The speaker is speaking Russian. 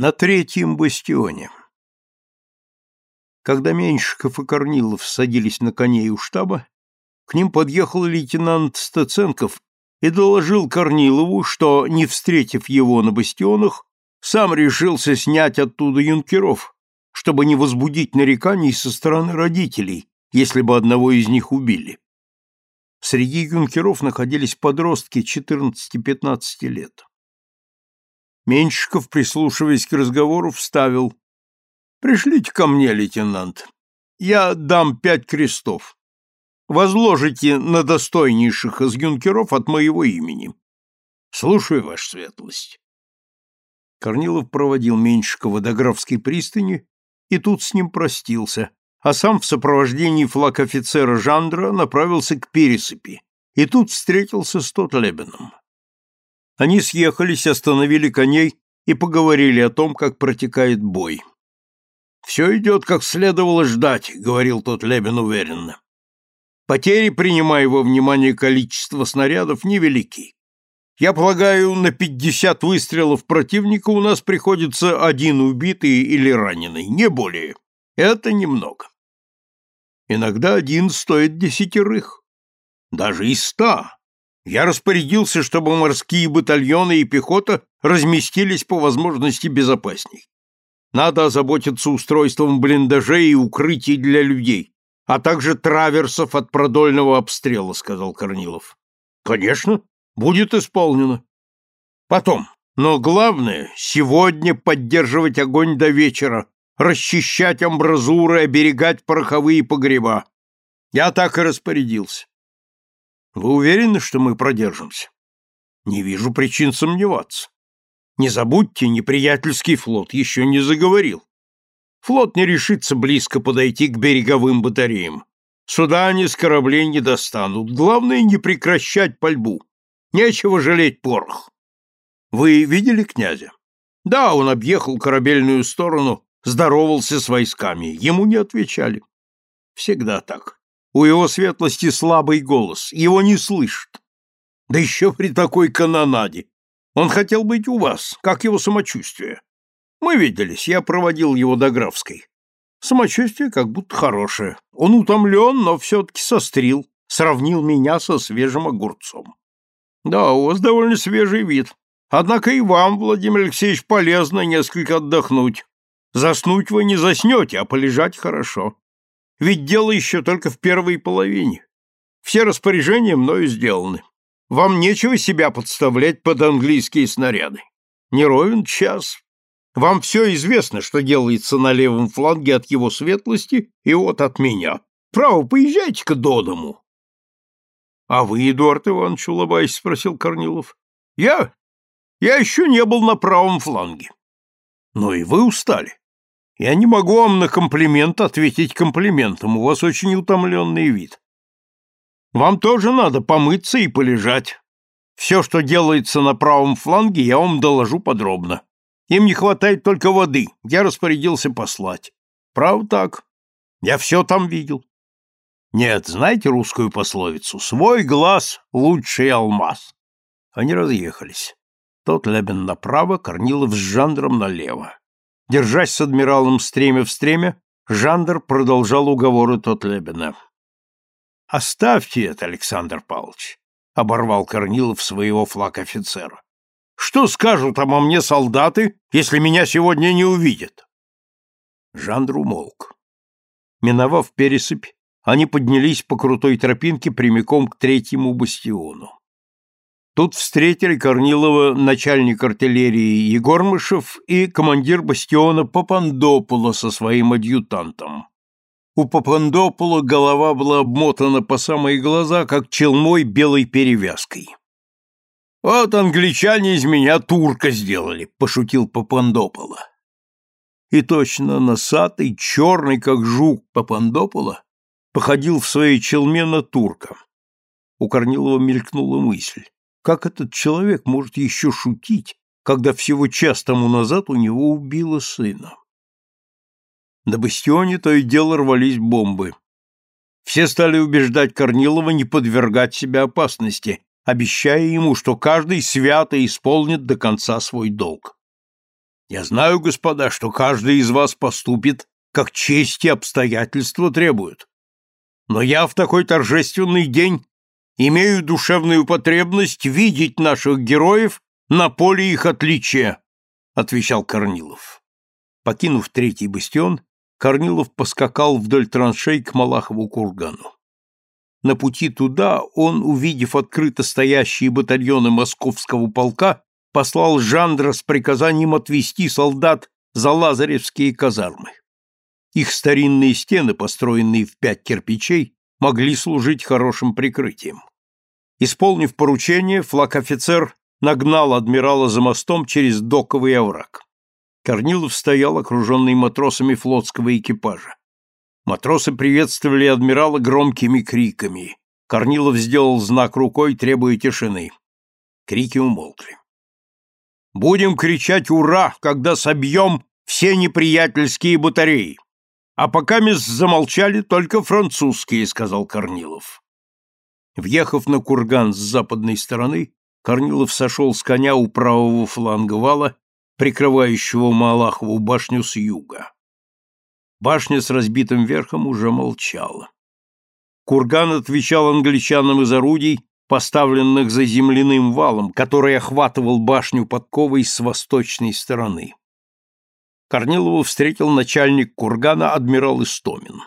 На третьем бастионе. Когда Меньшиков и Корнилов садились на коней у штаба, к ним подъехал лейтенант Стаценков и доложил Корнилову, что, не встретив его на бастионах, сам решился снять оттуда юнкеров, чтобы не возбудить нареканий со стороны родителей, если бы одного из них убили. Среди юнкеров находились подростки 14-15 лет. Меньшиков, прислушиваясь к разговору, вставил. «Пришлите ко мне, лейтенант. Я дам пять крестов. Возложите на достойнейших из юнкеров от моего имени. Слушаю, ваша светлость». Корнилов проводил Меньшикова до Графской пристани и тут с ним простился, а сам в сопровождении флаг офицера Жандра направился к пересыпи и тут встретился с Тотлебеном. Они съехались, остановили коней и поговорили о том, как протекает бой. «Все идет, как следовало ждать», — говорил тот Лебен уверенно. «Потери, принимая во внимание количество снарядов, невелики. Я полагаю, на пятьдесят выстрелов противника у нас приходится один убитый или раненый, не более. Это немного. Иногда один стоит десятерых, даже и ста. Я распорядился, чтобы морские батальоны и пехота разместились по возможности безопасней. Надо озаботиться устройством блиндажей и укрытий для людей, а также траверсов от продольного обстрела, сказал Корнилов. Конечно, будет исполнено. Потом, но главное, сегодня поддерживать огонь до вечера, расчищать амбразуры, оберегать пороховые погреба. Я так и распорядился. Вы уверены, что мы продержимся? Не вижу причин сомневаться. Не забудьте, неприятельский флот еще не заговорил. Флот не решится близко подойти к береговым батареям. Суда они с кораблей не достанут. Главное, не прекращать пальбу. Нечего жалеть порох. Вы видели князя? Да, он объехал корабельную сторону, здоровался с войсками. Ему не отвечали. Всегда так. У его светлости слабый голос, его не слышат. Да еще при такой канонаде. Он хотел быть у вас, как его самочувствие. Мы виделись, я проводил его до Графской. Самочувствие как будто хорошее. Он утомлен, но все-таки сострил, сравнил меня со свежим огурцом. Да, у вас довольно свежий вид. Однако и вам, Владимир Алексеевич, полезно несколько отдохнуть. Заснуть вы не заснете, а полежать хорошо. Ведь дело еще только в первой половине. Все распоряжения мною сделаны. Вам нечего себя подставлять под английские снаряды. Не ровен час. Вам все известно, что делается на левом фланге от его светлости и вот от меня. Право, поезжайте-ка до дому. — А вы, Эдуард Иванович, улыбаясь, спросил Корнилов. — Я? Я еще не был на правом фланге. — Но и вы устали. Я не могу вам на комплимент ответить комплиментом, у вас очень утомленный вид. Вам тоже надо помыться и полежать. Все, что делается на правом фланге, я вам доложу подробно. Им не хватает только воды, я распорядился послать. Правда так. Я все там видел. Нет, знаете русскую пословицу? Свой глаз — лучший алмаз. Они разъехались. Тот Лебен направо, Корнилов с Жандром налево. Держась с адмиралом стремя в стремя, Жандер продолжал уговоры Тотлебена. «Оставьте это, Александр Павлович», — оборвал Корнилов своего флаг офицера. «Что скажут обо мне солдаты, если меня сегодня не увидят?» Жандр умолк. Миновав пересыпь, они поднялись по крутой тропинке прямиком к третьему бастиону. Тут встретили Корнилова начальник артиллерии Егормышев и командир бастиона Папандопола со своим адъютантом. У Папандопола голова была обмотана по самые глаза, как челмой белой перевязкой. «Вот англичане из меня турка сделали», — пошутил Папандопола. И точно носатый, черный, как жук Папандопола, походил в своей челме на турка. У Корнилова мелькнула мысль. Как этот человек может еще шутить, когда всего час тому назад у него убило сына? На бастионе то и дело рвались бомбы. Все стали убеждать Корнилова не подвергать себя опасности, обещая ему, что каждый свято исполнит до конца свой долг. Я знаю, господа, что каждый из вас поступит, как честь и обстоятельства требуют. Но я в такой торжественный день имею душевную потребность видеть наших героев на поле их отличия, отвечал Корнилов. Покинув третий бастион, Корнилов поскакал вдоль траншей к Малахову кургану. На пути туда он, увидев открыто стоящие батальоны московского полка, послал Жандра с приказанием отвести солдат за Лазаревские казармы. Их старинные стены, построенные в пять кирпичей, могли служить хорошим прикрытием. Исполнив поручение, флаг-офицер нагнал адмирала за мостом через доковый овраг. Корнилов стоял, окруженный матросами флотского экипажа. Матросы приветствовали адмирала громкими криками. Корнилов сделал знак рукой, требуя тишины. Крики умолкли. «Будем кричать «Ура!», когда собьем все неприятельские батареи. А пока мисс замолчали только французские», — сказал Корнилов. Въехав на курган с западной стороны, Корнилов сошел с коня у правого фланга вала, прикрывающего Малахову башню с юга. Башня с разбитым верхом уже молчала. Курган отвечал англичанам из орудий, поставленных за земляным валом, который охватывал башню подковой с восточной стороны. Корнилову встретил начальник кургана адмирал Истомин.